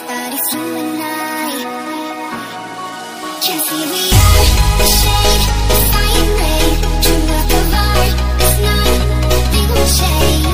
but it's you and I Can see we are the shade, the fire and rain Dream up of art, it's not a big shade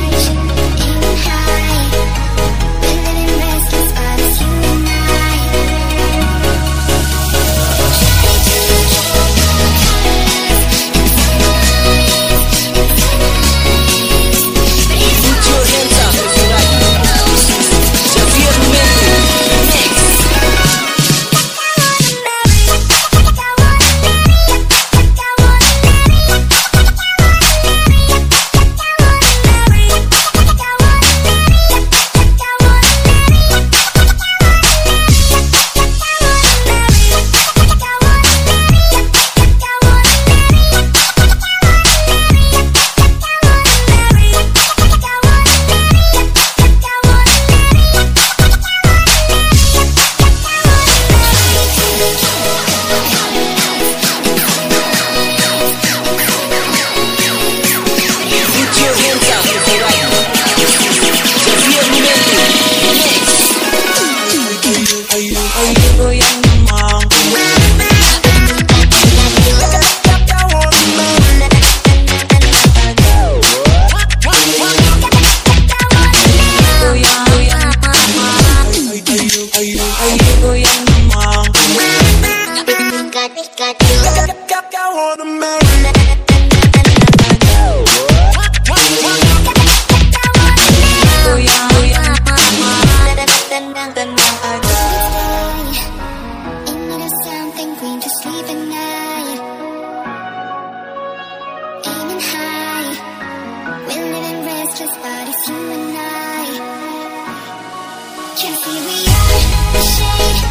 Sleeping night, aiming high. We're living restless, but it's you and I. Can't see we are the shade.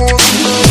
want you.